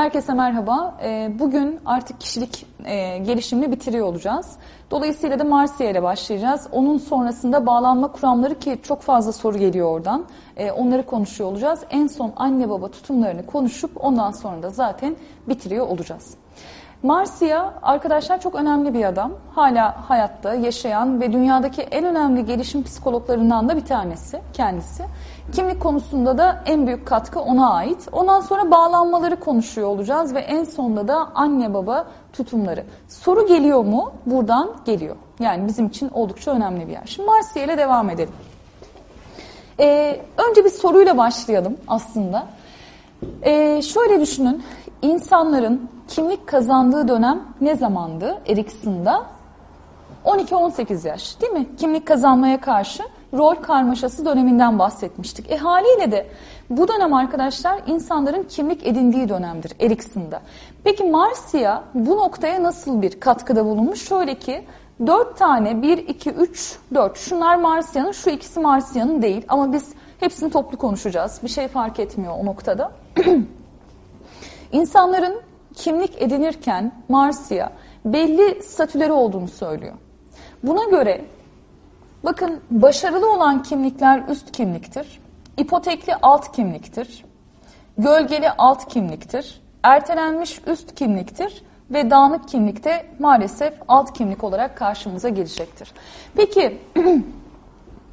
Herkese merhaba. Ee, bugün artık kişilik e, gelişimini bitiriyor olacağız. Dolayısıyla da Marsiya ile başlayacağız. Onun sonrasında bağlanma kuramları ki çok fazla soru geliyor oradan. Ee, onları konuşuyor olacağız. En son anne baba tutumlarını konuşup ondan sonra da zaten bitiriyor olacağız. Marsiya arkadaşlar çok önemli bir adam. Hala hayatta yaşayan ve dünyadaki en önemli gelişim psikologlarından da bir tanesi kendisi. Kimlik konusunda da en büyük katkı ona ait. Ondan sonra bağlanmaları konuşuyor olacağız ve en sonunda da anne baba tutumları. Soru geliyor mu? Buradan geliyor. Yani bizim için oldukça önemli bir yer. Şimdi Marsiya ile devam edelim. Ee, önce bir soruyla başlayalım aslında. Ee, şöyle düşünün, insanların kimlik kazandığı dönem ne zamandı Erikson'da? 12-18 yaş değil mi? Kimlik kazanmaya karşı rol karmaşası döneminden bahsetmiştik. E haliyle de bu dönem arkadaşlar insanların kimlik edindiği dönemdir Erikson'da. Peki Marcia bu noktaya nasıl bir katkıda bulunmuş? Şöyle ki 4 tane 1, 2, 3, 4 şunlar Marcia'nın şu ikisi Marcia'nın değil ama biz hepsini toplu konuşacağız. Bir şey fark etmiyor o noktada. İnsanların kimlik edinirken Marcia belli statüleri olduğunu söylüyor. Buna göre bakın başarılı olan kimlikler üst kimliktir, ipotekli alt kimliktir, gölgeli alt kimliktir, ertelenmiş üst kimliktir ve dağınık kimlikte maalesef alt kimlik olarak karşımıza gelecektir. Peki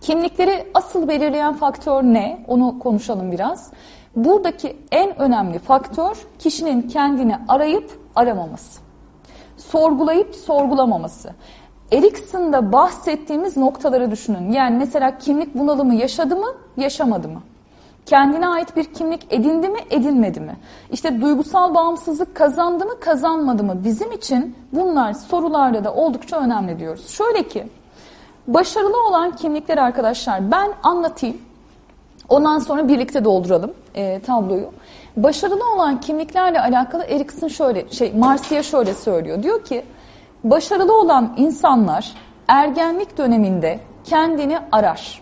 kimlikleri asıl belirleyen faktör ne? Onu konuşalım biraz. Buradaki en önemli faktör kişinin kendini arayıp aramaması. Sorgulayıp sorgulamaması. Erikson'da bahsettiğimiz noktaları düşünün. Yani mesela kimlik bunalımı yaşadı mı, yaşamadı mı? Kendine ait bir kimlik edindi mi, edinmedi mi? İşte duygusal bağımsızlık kazandı mı, kazanmadı mı? Bizim için bunlar sorularda da oldukça önemli diyoruz. Şöyle ki, başarılı olan kimlikler arkadaşlar ben anlatayım. Ondan sonra birlikte dolduralım e, tabloyu. Başarılı olan kimliklerle alakalı Erikson şöyle, şey Marcia şöyle söylüyor. Diyor ki, başarılı olan insanlar ergenlik döneminde kendini arar.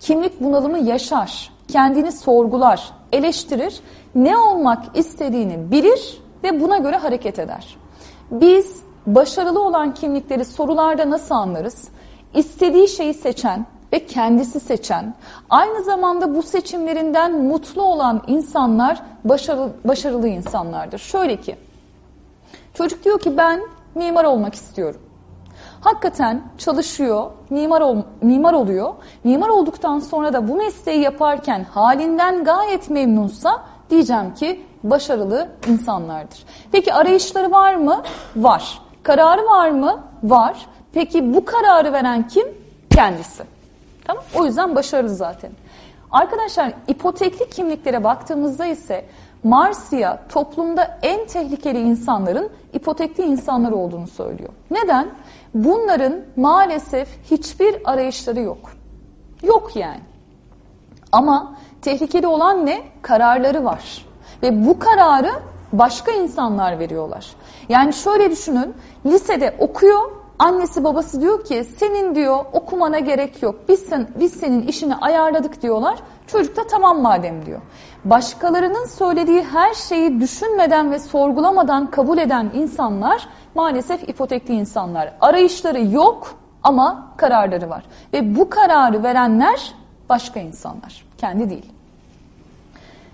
Kimlik bunalımı yaşar, kendini sorgular, eleştirir, ne olmak istediğini bilir ve buna göre hareket eder. Biz başarılı olan kimlikleri sorularda nasıl anlarız? İstediği şeyi seçen, ve kendisi seçen, aynı zamanda bu seçimlerinden mutlu olan insanlar başarılı, başarılı insanlardır. Şöyle ki, çocuk diyor ki ben mimar olmak istiyorum. Hakikaten çalışıyor, mimar, ol, mimar oluyor. Mimar olduktan sonra da bu mesleği yaparken halinden gayet memnunsa diyeceğim ki başarılı insanlardır. Peki arayışları var mı? Var. Kararı var mı? Var. Peki bu kararı veren kim? Kendisi. Tamam? O yüzden başarılı zaten. Arkadaşlar ipotekli kimliklere baktığımızda ise Marsia toplumda en tehlikeli insanların ipotekli insanlar olduğunu söylüyor. Neden? Bunların maalesef hiçbir arayışları yok. Yok yani. Ama tehlikeli olan ne? Kararları var. Ve bu kararı başka insanlar veriyorlar. Yani şöyle düşünün, lisede okuyor Annesi babası diyor ki senin diyor okumana gerek yok. Biz, sen, biz senin işini ayarladık diyorlar. Çocuk da tamam madem diyor. Başkalarının söylediği her şeyi düşünmeden ve sorgulamadan kabul eden insanlar maalesef ipotekli insanlar. Arayışları yok ama kararları var. Ve bu kararı verenler başka insanlar. Kendi değil.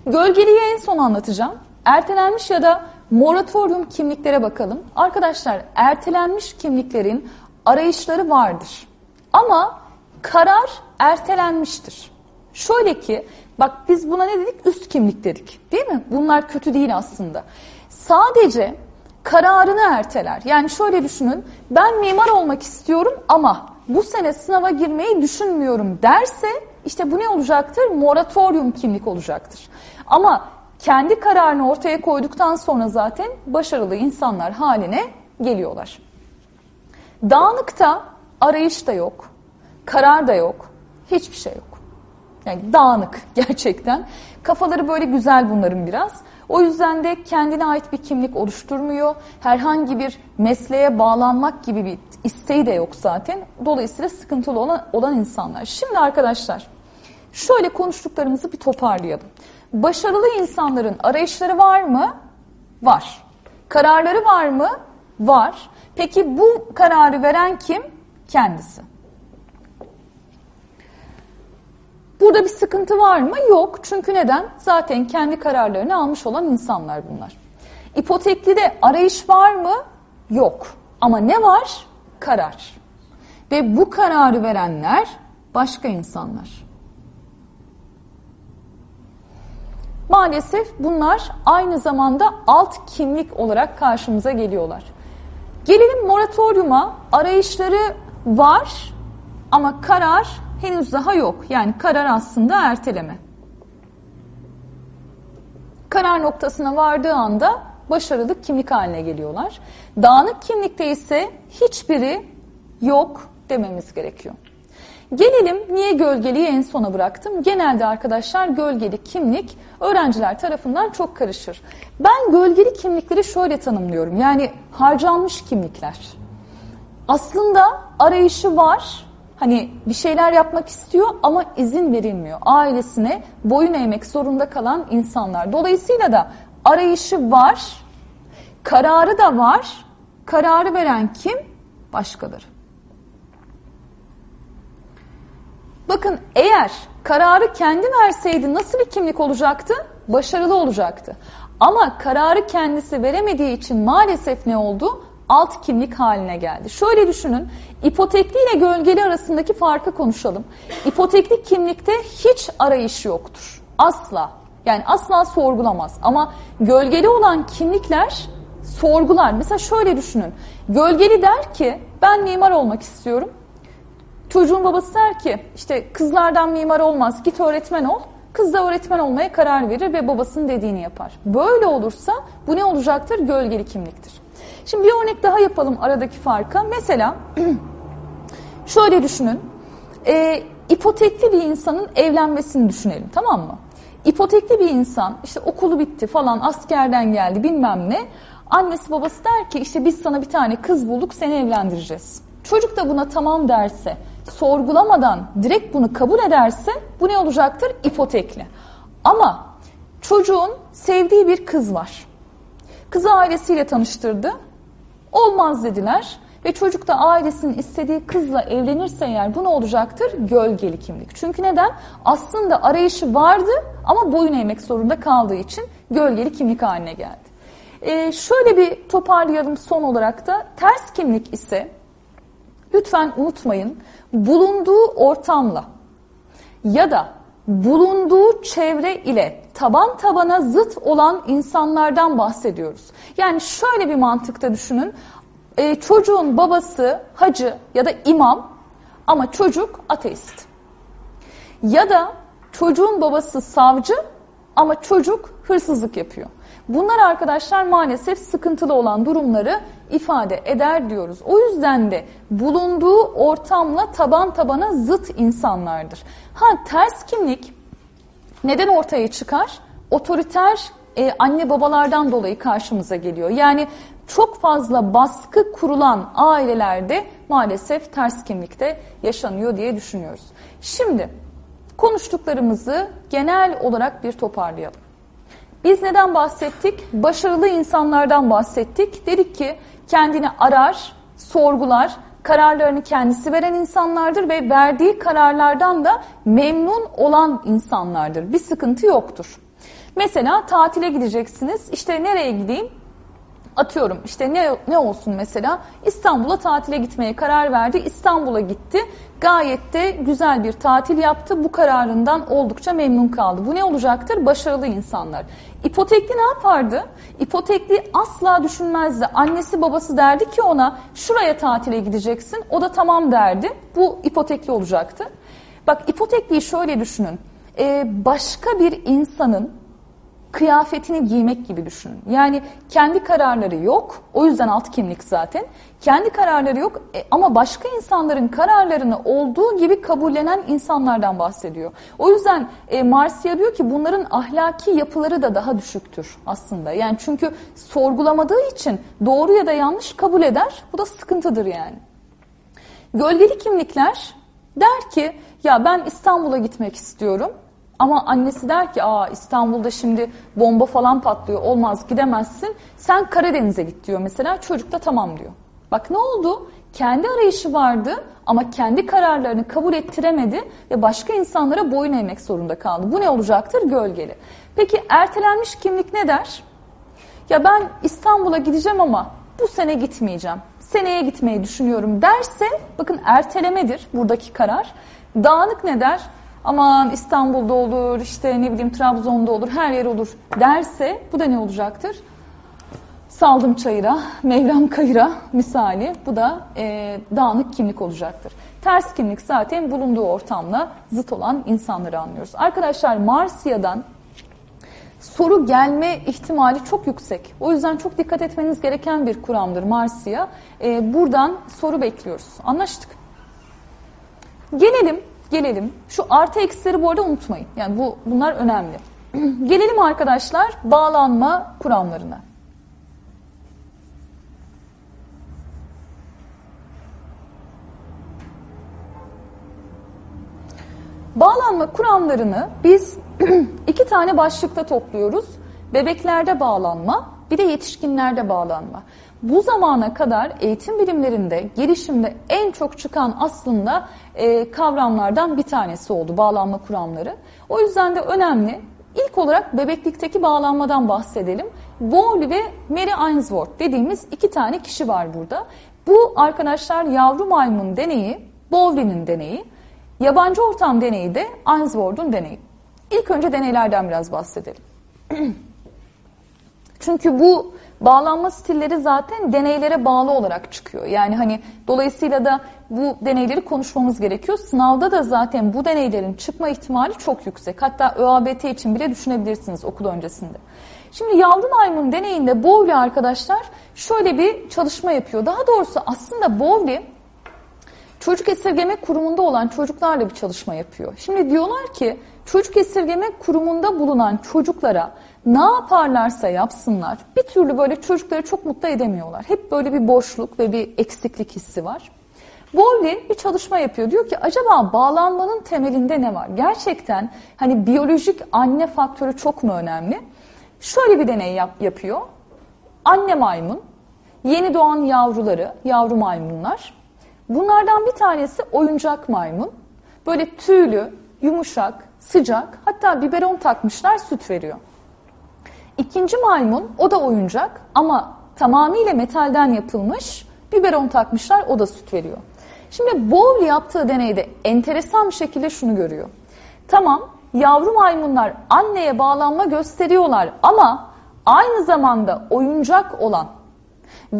Gölgeliği en son anlatacağım. Ertelenmiş ya da Moratorium kimliklere bakalım. Arkadaşlar ertelenmiş kimliklerin arayışları vardır. Ama karar ertelenmiştir. Şöyle ki bak biz buna ne dedik? Üst kimlik dedik. Değil mi? Bunlar kötü değil aslında. Sadece kararını erteler. Yani şöyle düşünün. Ben mimar olmak istiyorum ama bu sene sınava girmeyi düşünmüyorum derse işte bu ne olacaktır? Moratorium kimlik olacaktır. Ama kendi kararını ortaya koyduktan sonra zaten başarılı insanlar haline geliyorlar. Dağınıkta arayış da yok, karar da yok, hiçbir şey yok. Yani dağınık gerçekten. Kafaları böyle güzel bunların biraz. O yüzden de kendine ait bir kimlik oluşturmuyor. Herhangi bir mesleğe bağlanmak gibi bir isteği de yok zaten. Dolayısıyla sıkıntılı olan, olan insanlar. Şimdi arkadaşlar şöyle konuştuklarımızı bir toparlayalım. Başarılı insanların arayışları var mı? Var. Kararları var mı? Var. Peki bu kararı veren kim? Kendisi. Burada bir sıkıntı var mı? Yok. Çünkü neden? Zaten kendi kararlarını almış olan insanlar bunlar. İpotekli de arayış var mı? Yok. Ama ne var? Karar. Ve bu kararı verenler başka insanlar. Maalesef bunlar aynı zamanda alt kimlik olarak karşımıza geliyorlar. Gelelim moratoryuma. Arayışları var ama karar henüz daha yok. Yani karar aslında erteleme. Karar noktasına vardığı anda başarılı kimlik haline geliyorlar. Dağınık kimlikte ise hiçbiri yok dememiz gerekiyor. Gelelim niye gölgeliği en sona bıraktım? Genelde arkadaşlar gölgeli kimlik öğrenciler tarafından çok karışır. Ben gölgeli kimlikleri şöyle tanımlıyorum. Yani harcanmış kimlikler. Aslında arayışı var. Hani bir şeyler yapmak istiyor ama izin verilmiyor. Ailesine boyun eğmek zorunda kalan insanlar. Dolayısıyla da arayışı var, kararı da var. Kararı veren kim? Başkaları. Bakın eğer kararı kendi verseydi nasıl bir kimlik olacaktı? Başarılı olacaktı. Ama kararı kendisi veremediği için maalesef ne oldu? Alt kimlik haline geldi. Şöyle düşünün, ipotekli ile gölgeli arasındaki farkı konuşalım. İpotekli kimlikte hiç arayış yoktur. Asla. Yani asla sorgulamaz. Ama gölgeli olan kimlikler sorgular. Mesela şöyle düşünün. Gölgeli der ki ben mimar olmak istiyorum. Çocuğun babası der ki işte kızlardan mimar olmaz git öğretmen ol. Kız da öğretmen olmaya karar verir ve babasının dediğini yapar. Böyle olursa bu ne olacaktır? Gölgeli kimliktir. Şimdi bir örnek daha yapalım aradaki farka. Mesela şöyle düşünün. E, ipotekli bir insanın evlenmesini düşünelim tamam mı? İpotekli bir insan işte okulu bitti falan askerden geldi bilmem ne. Annesi babası der ki işte biz sana bir tane kız bulduk seni evlendireceğiz. Çocuk da buna tamam derse sorgulamadan direkt bunu kabul ederse bu ne olacaktır? İpotekli. Ama çocuğun sevdiği bir kız var. Kızı ailesiyle tanıştırdı. Olmaz dediler. Ve çocuk da ailesinin istediği kızla evlenirse eğer bu ne olacaktır? Gölgeli kimlik. Çünkü neden? Aslında arayışı vardı ama boyun eğmek zorunda kaldığı için gölgeli kimlik haline geldi. Ee, şöyle bir toparlayalım son olarak da ters kimlik ise lütfen unutmayın bulunduğu ortamla ya da bulunduğu çevre ile taban tabana zıt olan insanlardan bahsediyoruz. Yani şöyle bir mantıkta düşünün. E, çocuğun babası hacı ya da imam ama çocuk ateist. Ya da çocuğun babası savcı ama çocuk hırsızlık yapıyor. Bunlar arkadaşlar maalesef sıkıntılı olan durumları ifade eder diyoruz. O yüzden de bulunduğu ortamla taban tabana zıt insanlardır. Ha ters kimlik neden ortaya çıkar? Otoriter e, anne babalardan dolayı karşımıza geliyor. Yani çok fazla baskı kurulan ailelerde maalesef ters kimlikte yaşanıyor diye düşünüyoruz. Şimdi konuştuklarımızı genel olarak bir toparlayalım. Biz neden bahsettik? Başarılı insanlardan bahsettik. Dedik ki kendini arar, sorgular, kararlarını kendisi veren insanlardır ve verdiği kararlardan da memnun olan insanlardır. Bir sıkıntı yoktur. Mesela tatile gideceksiniz. İşte nereye gideyim? Atıyorum işte ne, ne olsun mesela İstanbul'a tatile gitmeye karar verdi. İstanbul'a gitti. Gayet de güzel bir tatil yaptı. Bu kararından oldukça memnun kaldı. Bu ne olacaktır? Başarılı insanlar. İpotekli ne yapardı? İpotekli asla düşünmezdi. Annesi babası derdi ki ona şuraya tatile gideceksin. O da tamam derdi. Bu ipotekli olacaktı. Bak ipotekliyi şöyle düşünün. Ee, başka bir insanın kıyafetini giymek gibi düşünün. Yani kendi kararları yok. O yüzden alt kimlik zaten. Kendi kararları yok e, ama başka insanların kararlarını olduğu gibi kabullenen insanlardan bahsediyor. O yüzden e, Marcia diyor ki bunların ahlaki yapıları da daha düşüktür aslında. Yani çünkü sorgulamadığı için doğru ya da yanlış kabul eder. Bu da sıkıntıdır yani. Gölgeli kimlikler der ki ya ben İstanbul'a gitmek istiyorum Ama annesi der ki aa İstanbul'da şimdi bomba falan patlıyor olmaz gidemezsin. Sen Karadeniz'e git diyor mesela çocuk da tamam diyor. Bak ne oldu? Kendi arayışı vardı ama kendi kararlarını kabul ettiremedi ve başka insanlara boyun eğmek zorunda kaldı. Bu ne olacaktır? Gölgeli. Peki ertelenmiş kimlik ne der? Ya ben İstanbul'a gideceğim ama bu sene gitmeyeceğim. Seneye gitmeyi düşünüyorum derse bakın ertelemedir buradaki karar. Dağınık ne der? Aman İstanbul'da olur, işte ne bileyim Trabzon'da olur, her yer olur derse bu da ne olacaktır? Saldım çayıra, Mevlam kayıra misali bu da e, dağınık kimlik olacaktır. Ters kimlik zaten bulunduğu ortamla zıt olan insanları anlıyoruz. Arkadaşlar Marsya'dan soru gelme ihtimali çok yüksek. O yüzden çok dikkat etmeniz gereken bir kuramdır Marsiya. E, buradan soru bekliyoruz. Anlaştık. Gelelim, gelelim. Şu artı eksileri bu arada unutmayın. Yani bu bunlar önemli. gelelim arkadaşlar bağlanma kuramlarına. Bağlanma kuramlarını biz iki tane başlıkta topluyoruz. Bebeklerde bağlanma, bir de yetişkinlerde bağlanma. Bu zamana kadar eğitim bilimlerinde, gelişimde en çok çıkan aslında e, kavramlardan bir tanesi oldu bağlanma kuramları. O yüzden de önemli. İlk olarak bebeklikteki bağlanmadan bahsedelim. Bowley ve Mary Ainsworth dediğimiz iki tane kişi var burada. Bu arkadaşlar yavru maymun deneyi, Bowley'nin deneyi. Yabancı ortam deneyi de Ainsworth'un deneyi. İlk önce deneylerden biraz bahsedelim. Çünkü bu bağlanma stilleri zaten deneylere bağlı olarak çıkıyor. Yani hani dolayısıyla da bu deneyleri konuşmamız gerekiyor. Sınavda da zaten bu deneylerin çıkma ihtimali çok yüksek. Hatta ÖABT için bile düşünebilirsiniz okul öncesinde. Şimdi yavru maymun deneyinde Bowley arkadaşlar şöyle bir çalışma yapıyor. Daha doğrusu aslında Bowley çocuk esirgeme kurumunda olan çocuklarla bir çalışma yapıyor. Şimdi diyorlar ki çocuk esirgeme kurumunda bulunan çocuklara ne yaparlarsa yapsınlar bir türlü böyle çocukları çok mutlu edemiyorlar. Hep böyle bir boşluk ve bir eksiklik hissi var. Bowley bir çalışma yapıyor. Diyor ki acaba bağlanmanın temelinde ne var? Gerçekten hani biyolojik anne faktörü çok mu önemli? Şöyle bir deney yap, yapıyor. Anne maymun, yeni doğan yavruları, yavru maymunlar Bunlardan bir tanesi oyuncak maymun. Böyle tüylü, yumuşak, sıcak hatta biberon takmışlar süt veriyor. İkinci maymun o da oyuncak ama tamamıyla metalden yapılmış biberon takmışlar o da süt veriyor. Şimdi Bowley yaptığı deneyde enteresan bir şekilde şunu görüyor. Tamam yavru maymunlar anneye bağlanma gösteriyorlar ama aynı zamanda oyuncak olan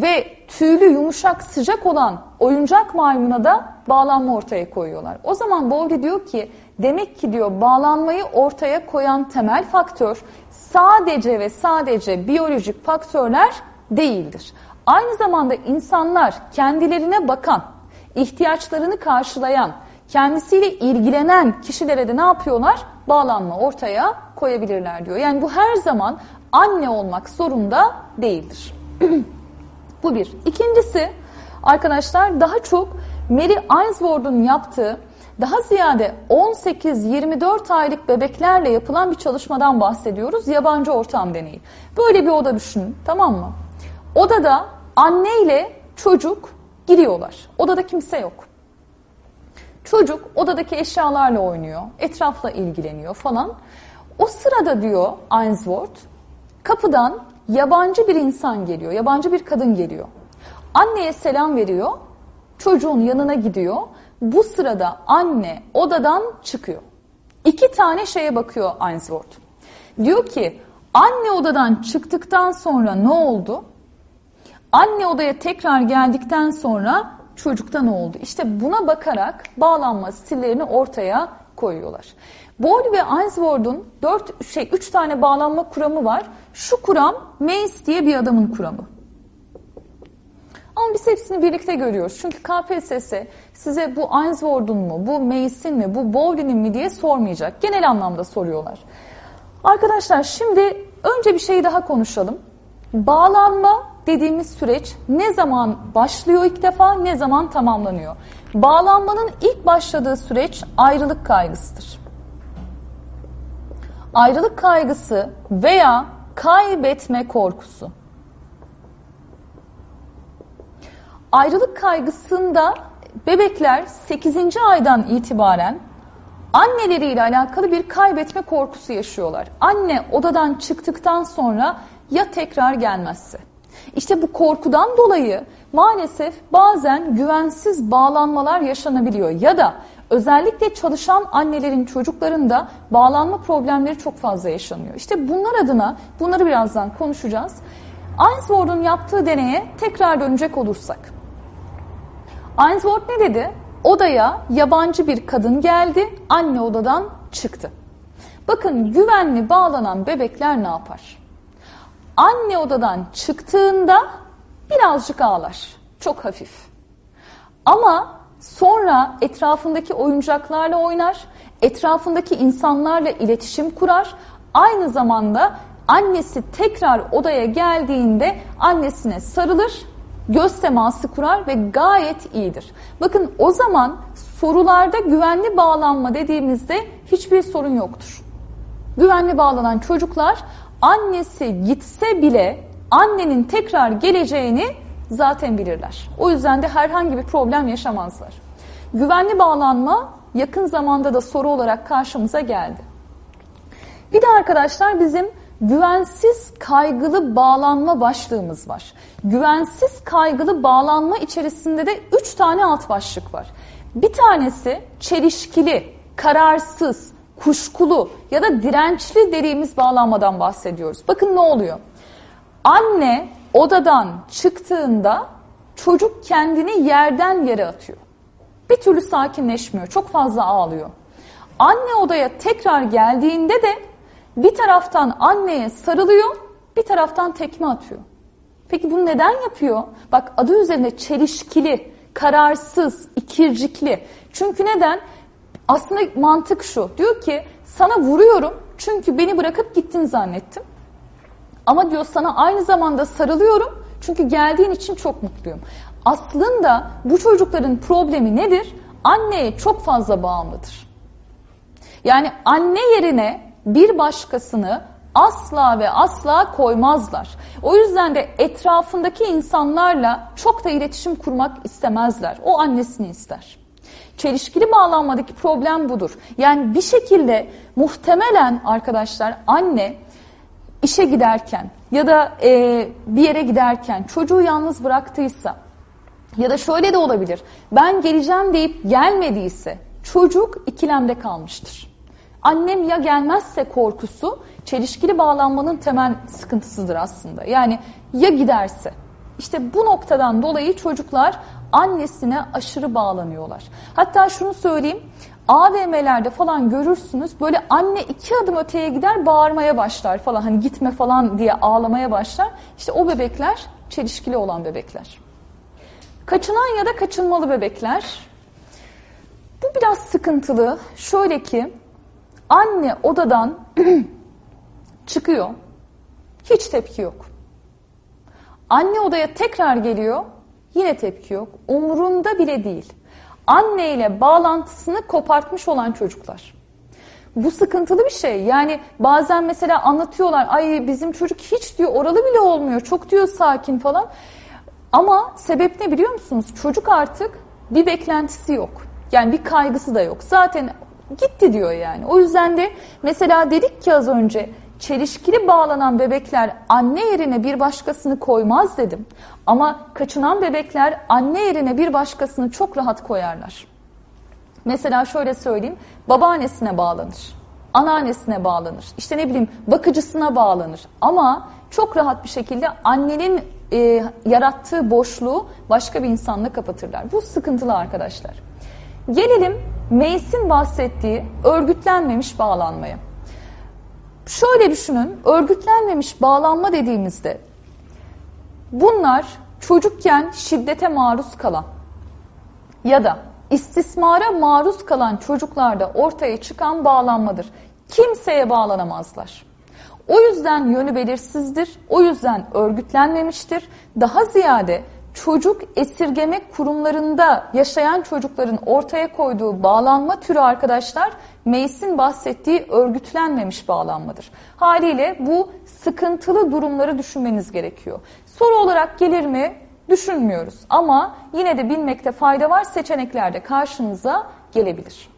ve tüylü, yumuşak, sıcak olan oyuncak maymuna da bağlanma ortaya koyuyorlar. O zaman Bowley diyor ki demek ki diyor bağlanmayı ortaya koyan temel faktör sadece ve sadece biyolojik faktörler değildir. Aynı zamanda insanlar kendilerine bakan, ihtiyaçlarını karşılayan, kendisiyle ilgilenen kişilere de ne yapıyorlar? Bağlanma ortaya koyabilirler diyor. Yani bu her zaman anne olmak zorunda değildir. Bu bir. İkincisi arkadaşlar daha çok Mary Ainsworth'un yaptığı daha ziyade 18-24 aylık bebeklerle yapılan bir çalışmadan bahsediyoruz. Yabancı ortam deneyi. Böyle bir oda düşünün tamam mı? Odada anne ile çocuk giriyorlar. Odada kimse yok. Çocuk odadaki eşyalarla oynuyor, etrafla ilgileniyor falan. O sırada diyor Ainsworth, kapıdan yabancı bir insan geliyor, yabancı bir kadın geliyor. Anneye selam veriyor, çocuğun yanına gidiyor. Bu sırada anne odadan çıkıyor. İki tane şeye bakıyor Ainsworth. Diyor ki anne odadan çıktıktan sonra ne oldu? Anne odaya tekrar geldikten sonra çocukta ne oldu? İşte buna bakarak bağlanma stillerini ortaya koyuyorlar. Bowley ve Ainsworth'un dört şey üç tane bağlanma kuramı var. Şu kuram Mace diye bir adamın kuramı. Ama biz hepsini birlikte görüyoruz. Çünkü KPSS size bu Ainsworth'un mu, bu Mace'in mi, bu Bowley'nin mi diye sormayacak. Genel anlamda soruyorlar. Arkadaşlar şimdi önce bir şey daha konuşalım. Bağlanma dediğimiz süreç ne zaman başlıyor ilk defa, ne zaman tamamlanıyor? Bağlanmanın ilk başladığı süreç ayrılık kaygısıdır. ayrılık kaygısı veya kaybetme korkusu. Ayrılık kaygısında bebekler 8. aydan itibaren anneleriyle alakalı bir kaybetme korkusu yaşıyorlar. Anne odadan çıktıktan sonra ya tekrar gelmezse. İşte bu korkudan dolayı maalesef bazen güvensiz bağlanmalar yaşanabiliyor ya da özellikle çalışan annelerin çocuklarında bağlanma problemleri çok fazla yaşanıyor. İşte bunlar adına bunları birazdan konuşacağız. Ainsworth'un yaptığı deneye tekrar dönecek olursak. Ainsworth ne dedi? Odaya yabancı bir kadın geldi, anne odadan çıktı. Bakın güvenli bağlanan bebekler ne yapar? Anne odadan çıktığında birazcık ağlar. Çok hafif. Ama sonra etrafındaki oyuncaklarla oynar, etrafındaki insanlarla iletişim kurar. Aynı zamanda annesi tekrar odaya geldiğinde annesine sarılır, göz teması kurar ve gayet iyidir. Bakın o zaman sorularda güvenli bağlanma dediğimizde hiçbir sorun yoktur. Güvenli bağlanan çocuklar annesi gitse bile annenin tekrar geleceğini zaten bilirler. O yüzden de herhangi bir problem yaşamazlar. Güvenli bağlanma yakın zamanda da soru olarak karşımıza geldi. Bir de arkadaşlar bizim güvensiz kaygılı bağlanma başlığımız var. Güvensiz kaygılı bağlanma içerisinde de üç tane alt başlık var. Bir tanesi çelişkili, kararsız, kuşkulu ya da dirençli dediğimiz bağlanmadan bahsediyoruz. Bakın ne oluyor? Anne odadan çıktığında çocuk kendini yerden yere atıyor. Bir türlü sakinleşmiyor, çok fazla ağlıyor. Anne odaya tekrar geldiğinde de bir taraftan anneye sarılıyor, bir taraftan tekme atıyor. Peki bunu neden yapıyor? Bak adı üzerinde çelişkili, kararsız, ikircikli. Çünkü neden? Aslında mantık şu. Diyor ki sana vuruyorum çünkü beni bırakıp gittin zannettim. Ama diyor sana aynı zamanda sarılıyorum çünkü geldiğin için çok mutluyum. Aslında bu çocukların problemi nedir? Anneye çok fazla bağımlıdır. Yani anne yerine bir başkasını asla ve asla koymazlar. O yüzden de etrafındaki insanlarla çok da iletişim kurmak istemezler. O annesini ister. Çelişkili bağlanmadaki problem budur. Yani bir şekilde muhtemelen arkadaşlar anne işe giderken ya da e, bir yere giderken çocuğu yalnız bıraktıysa ya da şöyle de olabilir. Ben geleceğim deyip gelmediyse çocuk ikilemde kalmıştır. Annem ya gelmezse korkusu çelişkili bağlanmanın temel sıkıntısıdır aslında. Yani ya giderse. İşte bu noktadan dolayı çocuklar annesine aşırı bağlanıyorlar. Hatta şunu söyleyeyim. AVM'lerde falan görürsünüz böyle anne iki adım öteye gider bağırmaya başlar falan hani gitme falan diye ağlamaya başlar. İşte o bebekler çelişkili olan bebekler. Kaçınan ya da kaçınmalı bebekler. Bu biraz sıkıntılı. Şöyle ki anne odadan çıkıyor. Hiç tepki yok. Anne odaya tekrar geliyor. Yine tepki yok. Umurunda bile değil. Anne ile bağlantısını kopartmış olan çocuklar. Bu sıkıntılı bir şey. Yani bazen mesela anlatıyorlar. Ay bizim çocuk hiç diyor oralı bile olmuyor. Çok diyor sakin falan. Ama sebep ne biliyor musunuz? Çocuk artık bir beklentisi yok. Yani bir kaygısı da yok. Zaten gitti diyor yani. O yüzden de mesela dedik ki az önce çelişkili bağlanan bebekler anne yerine bir başkasını koymaz dedim. Ama kaçınan bebekler anne yerine bir başkasını çok rahat koyarlar. Mesela şöyle söyleyeyim, babaannesine bağlanır, anneannesine bağlanır, işte ne bileyim bakıcısına bağlanır. Ama çok rahat bir şekilde annenin e, yarattığı boşluğu başka bir insanla kapatırlar. Bu sıkıntılı arkadaşlar. Gelelim Meis'in bahsettiği örgütlenmemiş bağlanmaya. Şöyle düşünün, örgütlenmemiş bağlanma dediğimizde bunlar çocukken şiddete maruz kalan ya da istismara maruz kalan çocuklarda ortaya çıkan bağlanmadır. Kimseye bağlanamazlar. O yüzden yönü belirsizdir, o yüzden örgütlenmemiştir. Daha ziyade çocuk esirgeme kurumlarında yaşayan çocukların ortaya koyduğu bağlanma türü arkadaşlar Mace'in bahsettiği örgütlenmemiş bağlanmadır. Haliyle bu sıkıntılı durumları düşünmeniz gerekiyor. Soru olarak gelir mi? Düşünmüyoruz ama yine de bilmekte fayda var seçeneklerde karşınıza gelebilir.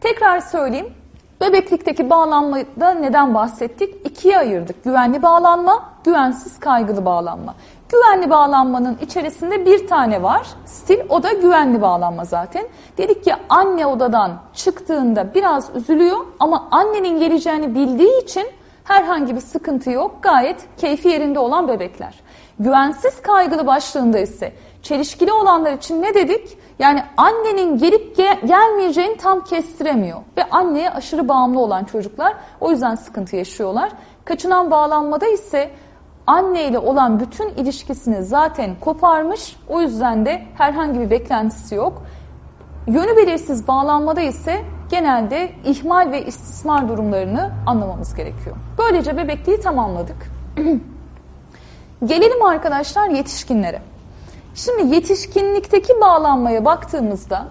Tekrar söyleyeyim. Bebeklikteki bağlanmada neden bahsettik? İkiye ayırdık. Güvenli bağlanma, güvensiz kaygılı bağlanma. Güvenli bağlanmanın içerisinde bir tane var. Stil o da güvenli bağlanma zaten. Dedik ki anne odadan çıktığında biraz üzülüyor ama annenin geleceğini bildiği için herhangi bir sıkıntı yok. Gayet keyfi yerinde olan bebekler. Güvensiz kaygılı başlığında ise çelişkili olanlar için ne dedik? Yani annenin gelip gel gelmeyeceğini tam kestiremiyor. Ve anneye aşırı bağımlı olan çocuklar o yüzden sıkıntı yaşıyorlar. Kaçınan bağlanmada ise anne ile olan bütün ilişkisini zaten koparmış. O yüzden de herhangi bir beklentisi yok. Yönü belirsiz bağlanmada ise genelde ihmal ve istismar durumlarını anlamamız gerekiyor. Böylece bebekliği tamamladık. Gelelim arkadaşlar yetişkinlere. Şimdi yetişkinlikteki bağlanmaya baktığımızda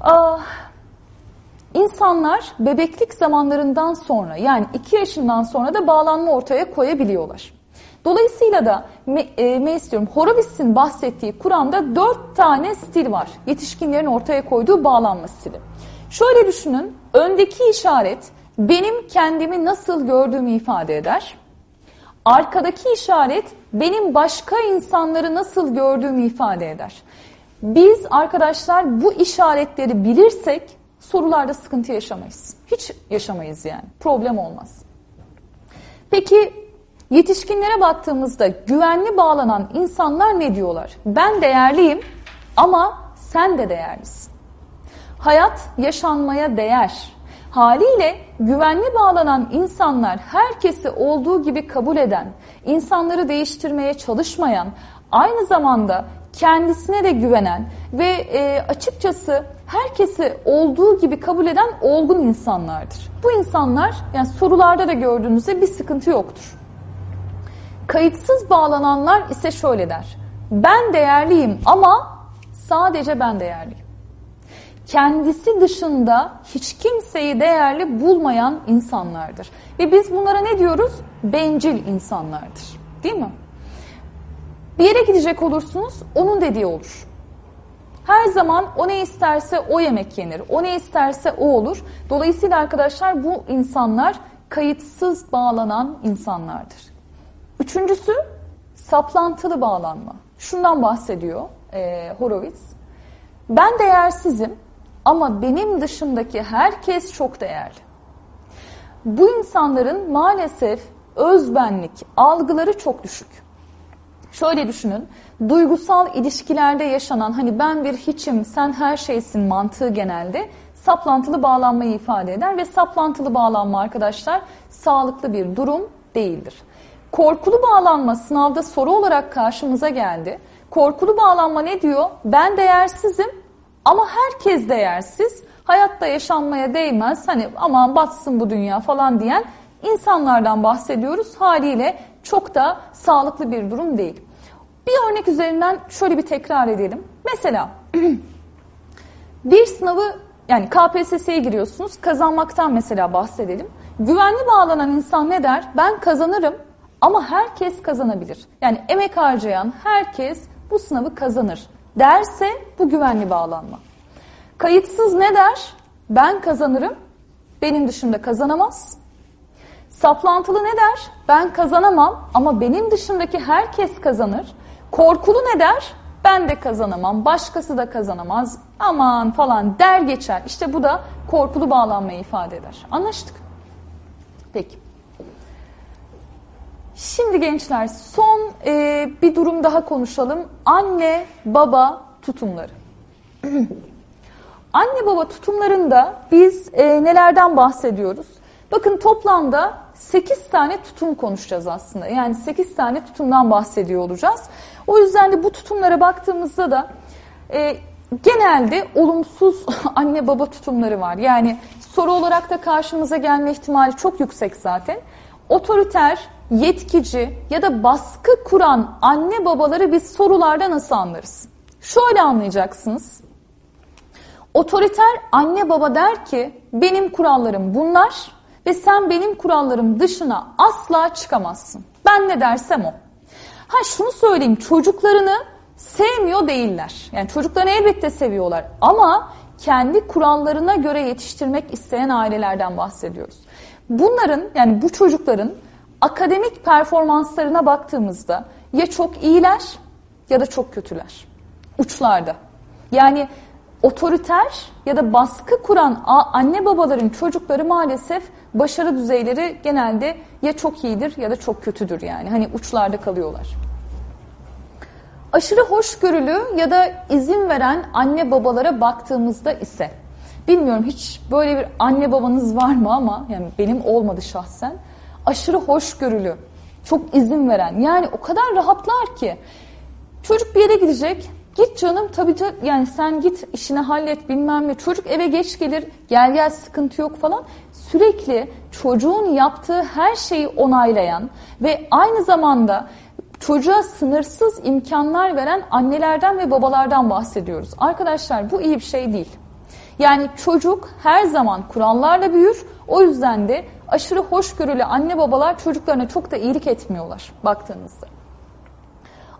ah, insanlar bebeklik zamanlarından sonra yani 2 yaşından sonra da bağlanma ortaya koyabiliyorlar. Dolayısıyla da e, ne istiyorum? Horowitz'in bahsettiği Kur'an'da dört tane stil var. Yetişkinlerin ortaya koyduğu bağlanma stili. Şöyle düşünün, öndeki işaret benim kendimi nasıl gördüğümü ifade eder. Arkadaki işaret benim başka insanları nasıl gördüğümü ifade eder. Biz arkadaşlar bu işaretleri bilirsek sorularda sıkıntı yaşamayız. Hiç yaşamayız yani. Problem olmaz. Peki yetişkinlere baktığımızda güvenli bağlanan insanlar ne diyorlar? Ben değerliyim ama sen de değerlisin. Hayat yaşanmaya değer. Haliyle güvenli bağlanan insanlar herkesi olduğu gibi kabul eden, insanları değiştirmeye çalışmayan, aynı zamanda kendisine de güvenen ve e, açıkçası herkesi olduğu gibi kabul eden olgun insanlardır. Bu insanlar yani sorularda da gördüğünüzde bir sıkıntı yoktur. Kayıtsız bağlananlar ise şöyle der. Ben değerliyim ama sadece ben değerliyim kendisi dışında hiç kimseyi değerli bulmayan insanlardır. Ve biz bunlara ne diyoruz? Bencil insanlardır. Değil mi? Bir yere gidecek olursunuz, onun dediği olur. Her zaman o ne isterse o yemek yenir. O ne isterse o olur. Dolayısıyla arkadaşlar bu insanlar kayıtsız bağlanan insanlardır. Üçüncüsü saplantılı bağlanma. Şundan bahsediyor e, Horowitz. Ben değersizim ama benim dışımdaki herkes çok değerli. Bu insanların maalesef özbenlik algıları çok düşük. Şöyle düşünün, duygusal ilişkilerde yaşanan hani ben bir hiçim, sen her şeysin mantığı genelde saplantılı bağlanmayı ifade eder ve saplantılı bağlanma arkadaşlar sağlıklı bir durum değildir. Korkulu bağlanma sınavda soru olarak karşımıza geldi. Korkulu bağlanma ne diyor? Ben değersizim ama herkes değersiz, hayatta yaşanmaya değmez, hani aman batsın bu dünya falan diyen insanlardan bahsediyoruz. Haliyle çok da sağlıklı bir durum değil. Bir örnek üzerinden şöyle bir tekrar edelim. Mesela bir sınavı yani KPSS'ye giriyorsunuz. Kazanmaktan mesela bahsedelim. Güvenli bağlanan insan ne der? Ben kazanırım ama herkes kazanabilir. Yani emek harcayan herkes bu sınavı kazanır derse bu güvenli bağlanma. Kayıtsız ne der? Ben kazanırım, benim dışında kazanamaz. Saplantılı ne der? Ben kazanamam ama benim dışındaki herkes kazanır. Korkulu ne der? Ben de kazanamam, başkası da kazanamaz, aman falan der geçer. İşte bu da korkulu bağlanmayı ifade eder. Anlaştık. Peki. Şimdi gençler son e, bir durum daha konuşalım. Anne baba tutumları. Anne baba tutumlarında biz e, nelerden bahsediyoruz? Bakın toplamda 8 tane tutum konuşacağız aslında. Yani 8 tane tutumdan bahsediyor olacağız. O yüzden de bu tutumlara baktığımızda da e, genelde olumsuz anne baba tutumları var. Yani soru olarak da karşımıza gelme ihtimali çok yüksek zaten. otoriter, yetkici ya da baskı kuran anne babaları biz sorularda nasıl anlarız? Şöyle anlayacaksınız. Otoriter anne baba der ki benim kurallarım bunlar ve sen benim kurallarım dışına asla çıkamazsın. Ben ne dersem o. Ha şunu söyleyeyim çocuklarını sevmiyor değiller. Yani çocuklarını elbette seviyorlar ama kendi kurallarına göre yetiştirmek isteyen ailelerden bahsediyoruz. Bunların yani bu çocukların akademik performanslarına baktığımızda ya çok iyiler ya da çok kötüler. Uçlarda. Yani otoriter ya da baskı kuran anne babaların çocukları maalesef başarı düzeyleri genelde ya çok iyidir ya da çok kötüdür yani. Hani uçlarda kalıyorlar. Aşırı hoşgörülü ya da izin veren anne babalara baktığımızda ise bilmiyorum hiç böyle bir anne babanız var mı ama yani benim olmadı şahsen. Aşırı hoşgörülü, çok izin veren yani o kadar rahatlar ki çocuk bir yere gidecek Git canım tabii yani sen git işini hallet bilmem ne. Çocuk eve geç gelir gel gel sıkıntı yok falan. Sürekli çocuğun yaptığı her şeyi onaylayan ve aynı zamanda çocuğa sınırsız imkanlar veren annelerden ve babalardan bahsediyoruz. Arkadaşlar bu iyi bir şey değil. Yani çocuk her zaman kurallarla büyür. O yüzden de aşırı hoşgörülü anne babalar çocuklarına çok da iyilik etmiyorlar baktığınızda.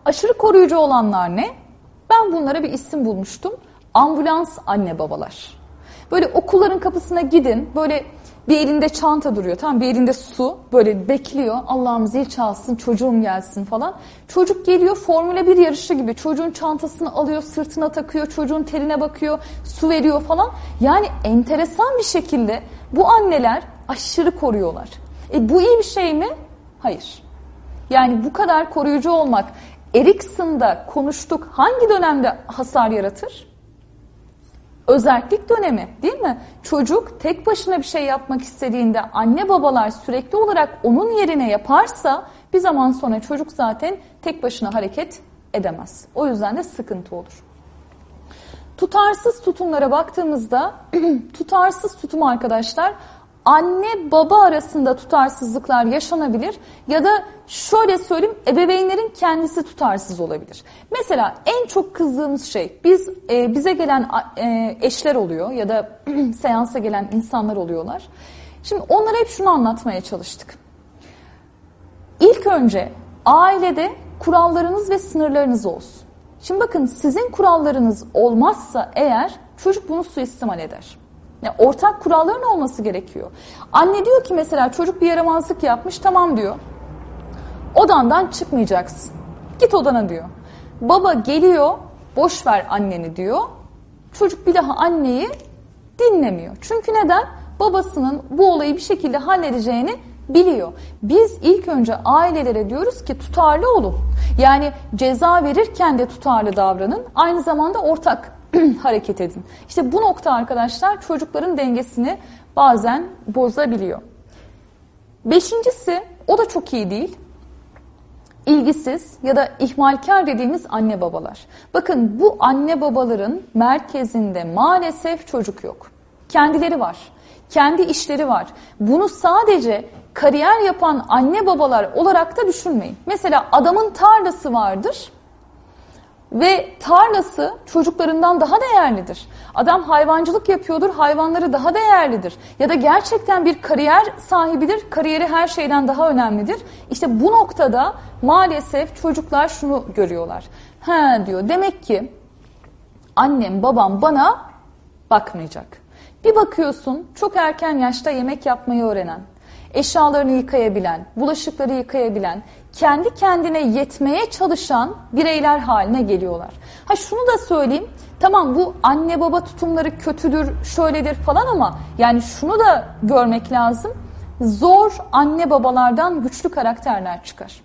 Aşırı koruyucu olanlar ne? Ben bunlara bir isim bulmuştum. Ambulans anne babalar. Böyle okulların kapısına gidin. Böyle bir elinde çanta duruyor. Tamam bir elinde su böyle bekliyor. Allah'ım zil çalsın çocuğum gelsin falan. Çocuk geliyor Formula 1 yarışı gibi. Çocuğun çantasını alıyor sırtına takıyor. Çocuğun terine bakıyor. Su veriyor falan. Yani enteresan bir şekilde bu anneler aşırı koruyorlar. E bu iyi bir şey mi? Hayır. Yani bu kadar koruyucu olmak Erikson'da konuştuk hangi dönemde hasar yaratır? Özellik dönemi değil mi? Çocuk tek başına bir şey yapmak istediğinde anne babalar sürekli olarak onun yerine yaparsa bir zaman sonra çocuk zaten tek başına hareket edemez. O yüzden de sıkıntı olur. Tutarsız tutumlara baktığımızda tutarsız tutum arkadaşlar anne baba arasında tutarsızlıklar yaşanabilir ya da şöyle söyleyeyim ebeveynlerin kendisi tutarsız olabilir. Mesela en çok kızdığımız şey biz e, bize gelen e, eşler oluyor ya da seansa gelen insanlar oluyorlar. Şimdi onlara hep şunu anlatmaya çalıştık. İlk önce ailede kurallarınız ve sınırlarınız olsun. Şimdi bakın sizin kurallarınız olmazsa eğer çocuk bunu suistimal eder. Yani ortak kuralların olması gerekiyor. Anne diyor ki mesela çocuk bir yaramazlık yapmış tamam diyor. Odandan çıkmayacaksın. Git odana diyor. Baba geliyor boş ver anneni diyor. Çocuk bir daha anneyi dinlemiyor. Çünkü neden? Babasının bu olayı bir şekilde halledeceğini biliyor. Biz ilk önce ailelere diyoruz ki tutarlı olun. Yani ceza verirken de tutarlı davranın. Aynı zamanda ortak hareket edin. İşte bu nokta arkadaşlar çocukların dengesini bazen bozabiliyor. Beşincisi o da çok iyi değil. İlgisiz ya da ihmalkar dediğimiz anne babalar. Bakın bu anne babaların merkezinde maalesef çocuk yok. Kendileri var. Kendi işleri var. Bunu sadece kariyer yapan anne babalar olarak da düşünmeyin. Mesela adamın tarlası vardır ve tarlası çocuklarından daha değerlidir. Adam hayvancılık yapıyordur, hayvanları daha değerlidir. Ya da gerçekten bir kariyer sahibidir, kariyeri her şeyden daha önemlidir. İşte bu noktada maalesef çocuklar şunu görüyorlar. He diyor, demek ki annem, babam bana bakmayacak. Bir bakıyorsun çok erken yaşta yemek yapmayı öğrenen, eşyalarını yıkayabilen, bulaşıkları yıkayabilen, kendi kendine yetmeye çalışan bireyler haline geliyorlar. Ha şunu da söyleyeyim. Tamam bu anne baba tutumları kötüdür, şöyledir falan ama yani şunu da görmek lazım. Zor anne babalardan güçlü karakterler çıkar.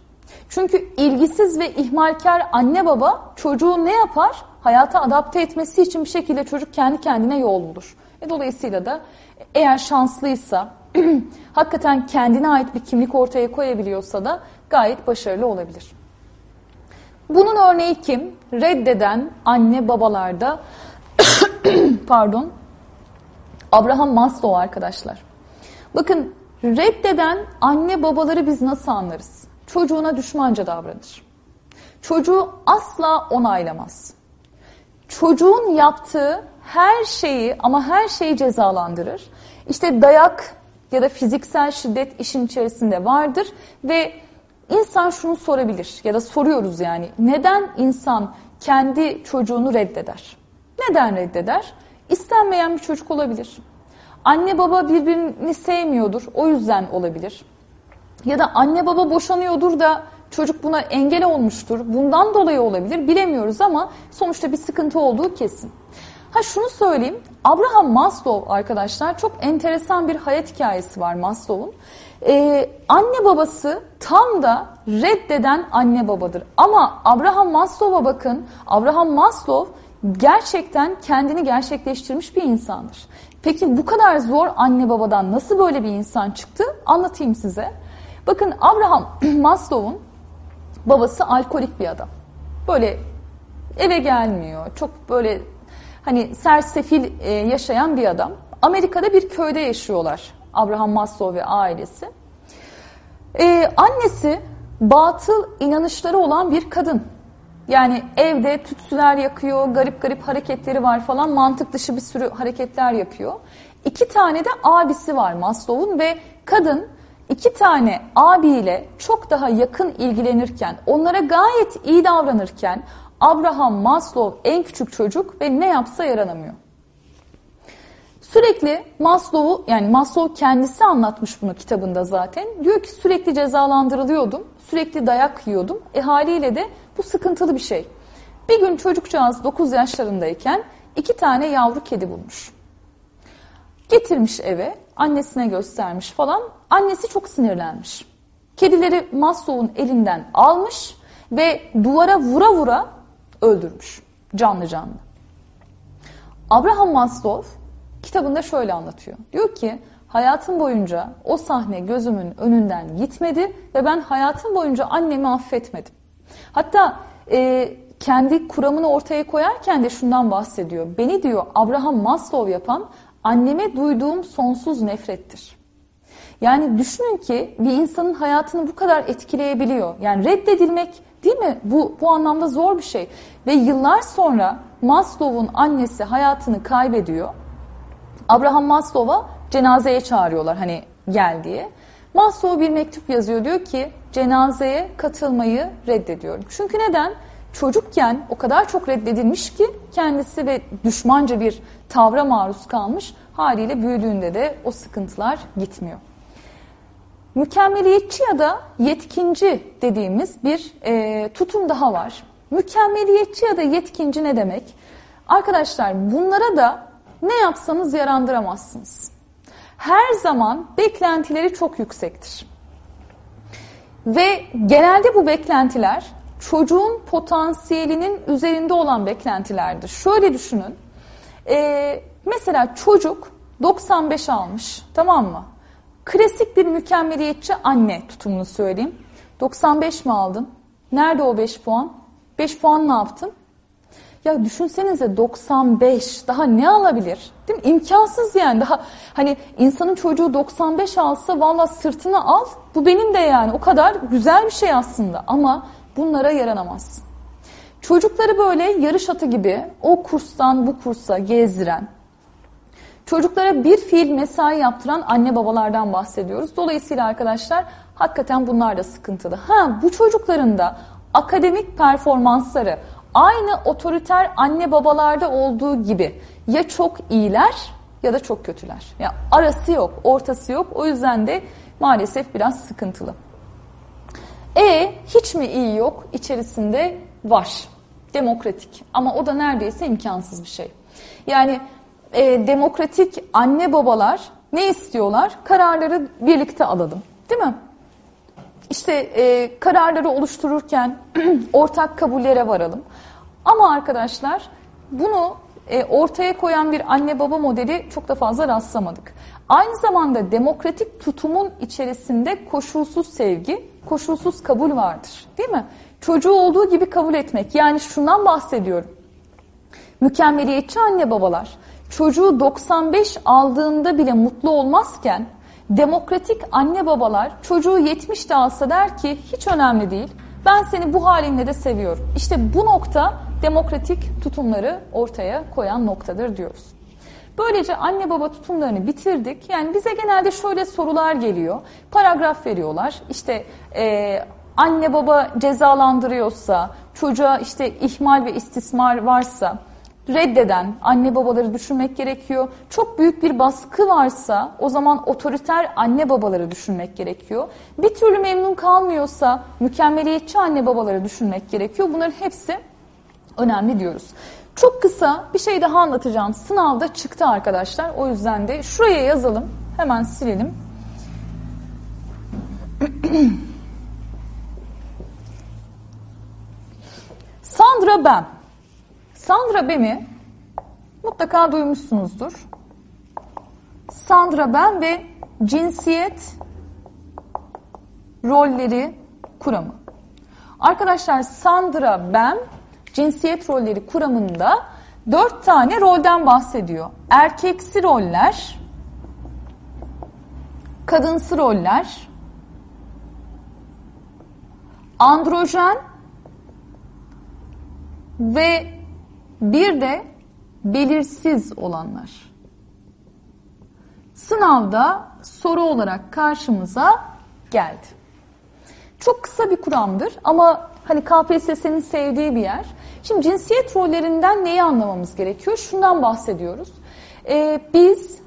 Çünkü ilgisiz ve ihmalkar anne baba çocuğu ne yapar? Hayata adapte etmesi için bir şekilde çocuk kendi kendine yol bulur. E dolayısıyla da eğer şanslıysa, hakikaten kendine ait bir kimlik ortaya koyabiliyorsa da gayet başarılı olabilir. Bunun örneği kim? Reddeden anne babalarda pardon Abraham Maslow arkadaşlar. Bakın Reddeden anne babaları biz nasıl anlarız? Çocuğuna düşmanca davranır. Çocuğu asla onaylamaz. Çocuğun yaptığı her şeyi ama her şeyi cezalandırır. İşte dayak ya da fiziksel şiddet işin içerisinde vardır ve insan şunu sorabilir ya da soruyoruz yani neden insan kendi çocuğunu reddeder? Neden reddeder? İstenmeyen bir çocuk olabilir. Anne baba birbirini sevmiyordur o yüzden olabilir. Ya da anne baba boşanıyordur da çocuk buna engel olmuştur. Bundan dolayı olabilir bilemiyoruz ama sonuçta bir sıkıntı olduğu kesin. Ha şunu söyleyeyim. Abraham Maslow arkadaşlar çok enteresan bir hayat hikayesi var Maslow'un. Ee, anne babası tam da reddeden anne babadır. Ama Abraham Maslow'a bakın. Abraham Maslow gerçekten kendini gerçekleştirmiş bir insandır. Peki bu kadar zor anne babadan nasıl böyle bir insan çıktı? Anlatayım size. Bakın Abraham Maslow'un babası alkolik bir adam. Böyle eve gelmiyor. Çok böyle hani sersefil e, yaşayan bir adam. Amerika'da bir köyde yaşıyorlar Abraham Maslow ve ailesi. Ee, annesi batıl inanışları olan bir kadın. Yani evde tütsüler yakıyor, garip garip hareketleri var falan, mantık dışı bir sürü hareketler yapıyor. İki tane de abisi var Maslow'un ve kadın iki tane abiyle çok daha yakın ilgilenirken, onlara gayet iyi davranırken Abraham Maslow en küçük çocuk ve ne yapsa yaranamıyor. Sürekli Maslow'u yani Maslow kendisi anlatmış bunu kitabında zaten. Diyor ki sürekli cezalandırılıyordum, sürekli dayak yiyordum. E haliyle de bu sıkıntılı bir şey. Bir gün çocukcağız 9 yaşlarındayken iki tane yavru kedi bulmuş. Getirmiş eve, annesine göstermiş falan. Annesi çok sinirlenmiş. Kedileri Maslow'un elinden almış ve duvara vura vura öldürmüş. Canlı canlı. Abraham Maslow kitabında şöyle anlatıyor. Diyor ki hayatım boyunca o sahne gözümün önünden gitmedi ve ben hayatım boyunca annemi affetmedim. Hatta e, kendi kuramını ortaya koyarken de şundan bahsediyor. Beni diyor Abraham Maslow yapan anneme duyduğum sonsuz nefrettir. Yani düşünün ki bir insanın hayatını bu kadar etkileyebiliyor. Yani reddedilmek değil mi? Bu, bu anlamda zor bir şey. Ve yıllar sonra Maslow'un annesi hayatını kaybediyor. Abraham Maslow'a cenazeye çağırıyorlar hani gel diye. Maslow bir mektup yazıyor diyor ki cenazeye katılmayı reddediyorum. Çünkü neden? Çocukken o kadar çok reddedilmiş ki kendisi ve düşmanca bir tavra maruz kalmış. Haliyle büyüdüğünde de o sıkıntılar gitmiyor. Mükemmeliyetçi ya da yetkinci dediğimiz bir e, tutum daha var. Mükemmeliyetçi ya da yetkinci ne demek? Arkadaşlar bunlara da ne yapsanız yarandıramazsınız. Her zaman beklentileri çok yüksektir. Ve genelde bu beklentiler çocuğun potansiyelinin üzerinde olan beklentilerdir. Şöyle düşünün. E, mesela çocuk 95 almış tamam mı? Klasik bir mükemmeliyetçi anne tutumunu söyleyeyim. 95 mi aldın? Nerede o 5 puan? 5 puan ne yaptın? Ya düşünsenize 95 daha ne alabilir? Değil mi? İmkansız yani. Daha hani insanın çocuğu 95 alsa valla sırtına al. Bu benim de yani o kadar güzel bir şey aslında ama bunlara yaranamaz. Çocukları böyle yarış atı gibi o kurstan bu kursa gezdiren, çocuklara bir fiil mesai yaptıran anne babalardan bahsediyoruz. Dolayısıyla arkadaşlar hakikaten bunlar da sıkıntılı. Ha bu çocukların da akademik performansları aynı otoriter anne babalarda olduğu gibi ya çok iyiler ya da çok kötüler. Ya arası yok, ortası yok. O yüzden de maalesef biraz sıkıntılı. E hiç mi iyi yok? İçerisinde var. Demokratik. Ama o da neredeyse imkansız bir şey. Yani e, demokratik anne babalar ne istiyorlar? Kararları birlikte alalım. Değil mi? İşte e, kararları oluştururken ortak kabullere varalım. Ama arkadaşlar bunu e, ortaya koyan bir anne baba modeli çok da fazla rastlamadık. Aynı zamanda demokratik tutumun içerisinde koşulsuz sevgi, koşulsuz kabul vardır. Değil mi? Çocuğu olduğu gibi kabul etmek. Yani şundan bahsediyorum. Mükemmeliyetçi anne babalar çocuğu 95 aldığında bile mutlu olmazken Demokratik anne babalar çocuğu 70 de alsa der ki hiç önemli değil. Ben seni bu halinle de seviyorum. İşte bu nokta demokratik tutumları ortaya koyan noktadır diyoruz. Böylece anne baba tutumlarını bitirdik. Yani bize genelde şöyle sorular geliyor. Paragraf veriyorlar. İşte e, anne baba cezalandırıyorsa, çocuğa işte ihmal ve istismar varsa reddeden anne babaları düşünmek gerekiyor. Çok büyük bir baskı varsa o zaman otoriter anne babaları düşünmek gerekiyor. Bir türlü memnun kalmıyorsa mükemmeliyetçi anne babaları düşünmek gerekiyor. Bunların hepsi önemli diyoruz. Çok kısa bir şey daha anlatacağım. Sınavda çıktı arkadaşlar. O yüzden de şuraya yazalım. Hemen silelim. Sandra Bem. Sandra Bem'i mutlaka duymuşsunuzdur. Sandra Bem ve cinsiyet rolleri kuramı. Arkadaşlar Sandra Bem cinsiyet rolleri kuramında dört tane rolden bahsediyor. Erkeksi roller, kadınsı roller, androjen ve bir de belirsiz olanlar. Sınavda soru olarak karşımıza geldi. Çok kısa bir kuramdır ama hani KPSS'nin sevdiği bir yer. Şimdi cinsiyet rollerinden neyi anlamamız gerekiyor? Şundan bahsediyoruz. Ee, biz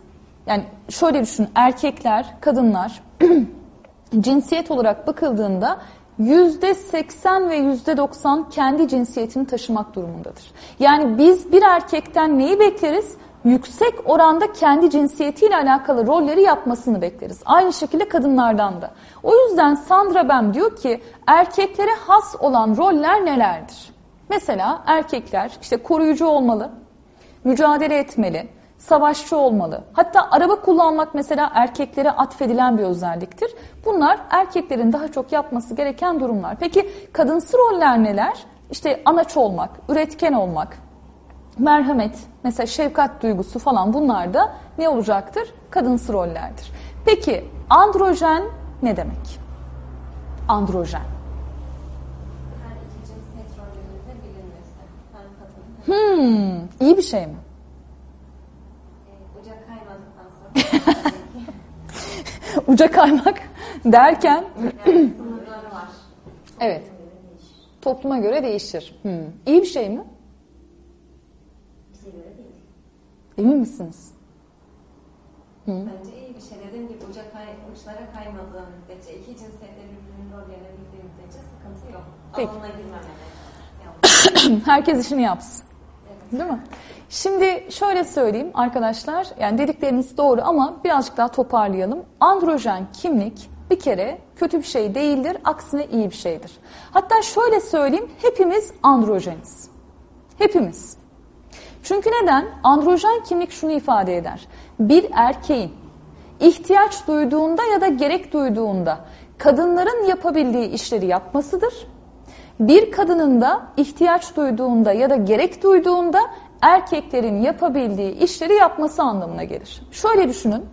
yani şöyle düşün erkekler, kadınlar cinsiyet olarak bakıldığında yüzde seksen ve yüzde doksan kendi cinsiyetini taşımak durumundadır. Yani biz bir erkekten neyi bekleriz? Yüksek oranda kendi cinsiyetiyle alakalı rolleri yapmasını bekleriz. Aynı şekilde kadınlardan da. O yüzden Sandra Bem diyor ki erkeklere has olan roller nelerdir? Mesela erkekler işte koruyucu olmalı, mücadele etmeli, savaşçı olmalı. Hatta araba kullanmak mesela erkeklere atfedilen bir özelliktir. Bunlar erkeklerin daha çok yapması gereken durumlar. Peki kadınsı roller neler? İşte anaç olmak, üretken olmak, merhamet, mesela şefkat duygusu falan bunlar da ne olacaktır? Kadınsı rollerdir. Peki androjen ne demek? Androjen. Hmm, iyi bir şey mi? e, uca kaymadıktan sonra Uca kaymak derken. Evet. topluma göre değişir. Hmm. İyi bir şey mi? Bize göre değil. Emin misiniz? Bence iyi bir şey. Dediğim gibi uca kay, uçlara kaymadığı müddetçe, iki cinsiyette birbirinin rollerine bildiği müddetçe sıkıntı yok. Peki. Alanına. Yani, Herkes işini yapsın. Değil mi? Şimdi şöyle söyleyeyim arkadaşlar, yani dedikleriniz doğru ama birazcık daha toparlayalım. Androjen kimlik bir kere kötü bir şey değildir, aksine iyi bir şeydir. Hatta şöyle söyleyeyim, hepimiz androjeniz. Hepimiz. Çünkü neden? Androjen kimlik şunu ifade eder. Bir erkeğin ihtiyaç duyduğunda ya da gerek duyduğunda kadınların yapabildiği işleri yapmasıdır. Bir kadının da ihtiyaç duyduğunda ya da gerek duyduğunda erkeklerin yapabildiği işleri yapması anlamına gelir. Şöyle düşünün.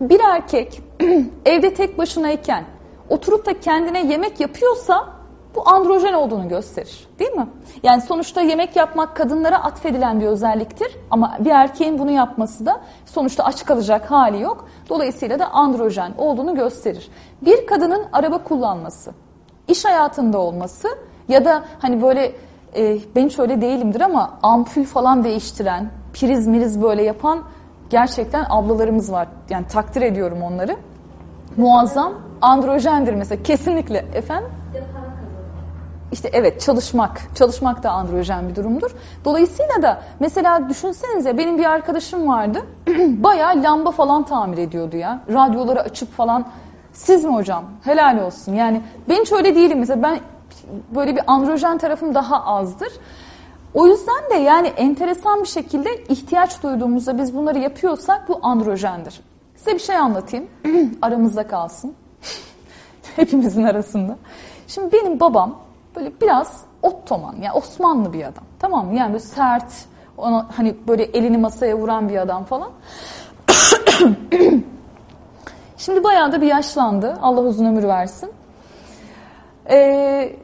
Bir erkek evde tek başınayken oturup da kendine yemek yapıyorsa bu androjen olduğunu gösterir. Değil mi? Yani sonuçta yemek yapmak kadınlara atfedilen bir özelliktir ama bir erkeğin bunu yapması da sonuçta aç kalacak hali yok. Dolayısıyla da androjen olduğunu gösterir. Bir kadının araba kullanması, iş hayatında olması ya da hani böyle e, ben hiç öyle değilimdir ama ampul falan değiştiren, priz miriz böyle yapan gerçekten ablalarımız var. Yani takdir ediyorum onları. Muazzam androjendir mesela kesinlikle efendim. İşte evet çalışmak, çalışmak da androjen bir durumdur. Dolayısıyla da mesela düşünsenize benim bir arkadaşım vardı. Bayağı lamba falan tamir ediyordu ya. Radyoları açıp falan. Siz mi hocam? Helal olsun. Yani ben hiç öyle değilim mesela. Ben böyle bir androjen tarafım daha azdır. O yüzden de yani enteresan bir şekilde ihtiyaç duyduğumuzda biz bunları yapıyorsak bu androjendir. Size bir şey anlatayım. Aramızda kalsın. Hepimizin arasında. Şimdi benim babam böyle biraz ottoman yani Osmanlı bir adam. Tamam mı? Yani böyle sert, ona hani böyle elini masaya vuran bir adam falan. Şimdi bayağı da bir yaşlandı. Allah uzun ömür versin. Ee,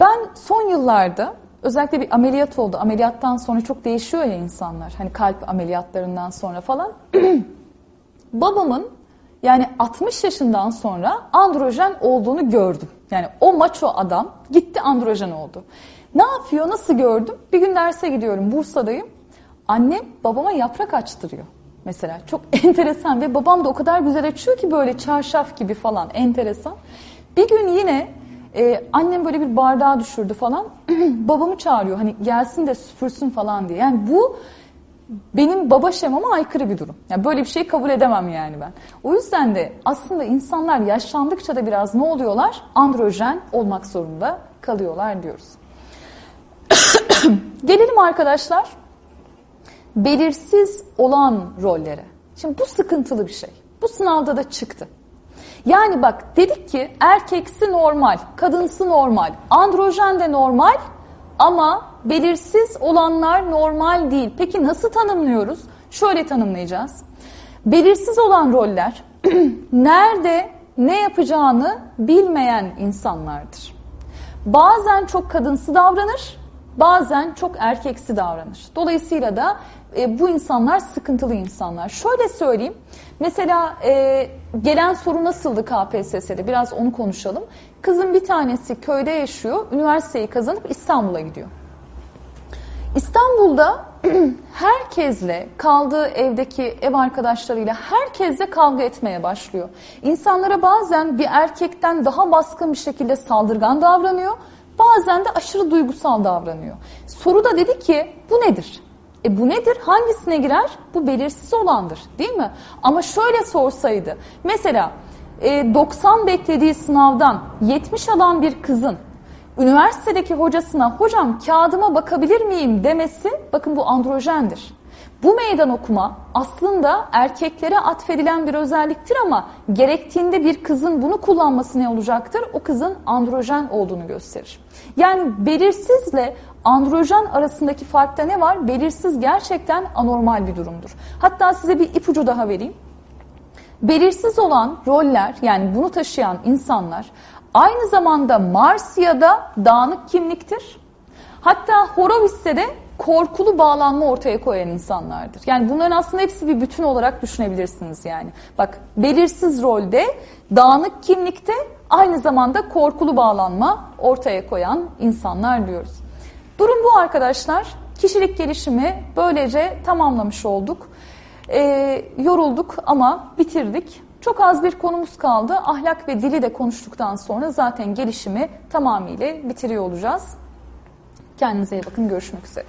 ben son yıllarda özellikle bir ameliyat oldu. Ameliyattan sonra çok değişiyor ya insanlar. Hani kalp ameliyatlarından sonra falan. Babamın yani 60 yaşından sonra androjen olduğunu gördüm. Yani o maço adam gitti androjen oldu. Ne yapıyor, nasıl gördüm? Bir gün derse gidiyorum, Bursa'dayım. Annem babama yaprak açtırıyor mesela. Çok enteresan ve babam da o kadar güzel açıyor ki böyle çarşaf gibi falan enteresan. Bir gün yine e, annem böyle bir bardağı düşürdü falan. Babamı çağırıyor hani gelsin de süpürsün falan diye. Yani bu benim baba şemama aykırı bir durum. Yani böyle bir şey kabul edemem yani ben. O yüzden de aslında insanlar yaşlandıkça da biraz ne oluyorlar? Androjen olmak zorunda kalıyorlar diyoruz. Gelelim arkadaşlar belirsiz olan rollere. Şimdi bu sıkıntılı bir şey. Bu sınavda da çıktı. Yani bak dedik ki erkeksi normal, kadınsı normal, androjen de normal ama belirsiz olanlar normal değil. Peki nasıl tanımlıyoruz? Şöyle tanımlayacağız. Belirsiz olan roller nerede ne yapacağını bilmeyen insanlardır. Bazen çok kadınsı davranır, bazen çok erkeksi davranır. Dolayısıyla da e, bu insanlar sıkıntılı insanlar. Şöyle söyleyeyim. Mesela e, gelen soru nasıldı KPSS'de? Biraz onu konuşalım. Kızın bir tanesi köyde yaşıyor. Üniversiteyi kazanıp İstanbul'a gidiyor. İstanbul'da herkesle kaldığı evdeki ev arkadaşlarıyla herkesle kavga etmeye başlıyor. İnsanlara bazen bir erkekten daha baskın bir şekilde saldırgan davranıyor. Bazen de aşırı duygusal davranıyor. Soru da dedi ki bu nedir? E bu nedir? Hangisine girer? Bu belirsiz olandır değil mi? Ama şöyle sorsaydı mesela e, 90 beklediği sınavdan 70 alan bir kızın üniversitedeki hocasına hocam kağıdıma bakabilir miyim demesi bakın bu androjendir. Bu meydan okuma aslında erkeklere atfedilen bir özelliktir ama gerektiğinde bir kızın bunu kullanması ne olacaktır? O kızın androjen olduğunu gösterir. Yani belirsizle androjen arasındaki farkta ne var? Belirsiz gerçekten anormal bir durumdur. Hatta size bir ipucu daha vereyim. Belirsiz olan roller yani bunu taşıyan insanlar aynı zamanda Marsiya'da dağınık kimliktir. Hatta Horowitz'te de korkulu bağlanma ortaya koyan insanlardır. Yani bunların aslında hepsi bir bütün olarak düşünebilirsiniz yani. Bak belirsiz rolde, dağınık kimlikte aynı zamanda korkulu bağlanma ortaya koyan insanlar diyoruz. Durum bu arkadaşlar. Kişilik gelişimi böylece tamamlamış olduk. E, yorulduk ama bitirdik. Çok az bir konumuz kaldı. Ahlak ve dili de konuştuktan sonra zaten gelişimi tamamıyla bitiriyor olacağız. Kendinize iyi bakın. Görüşmek üzere.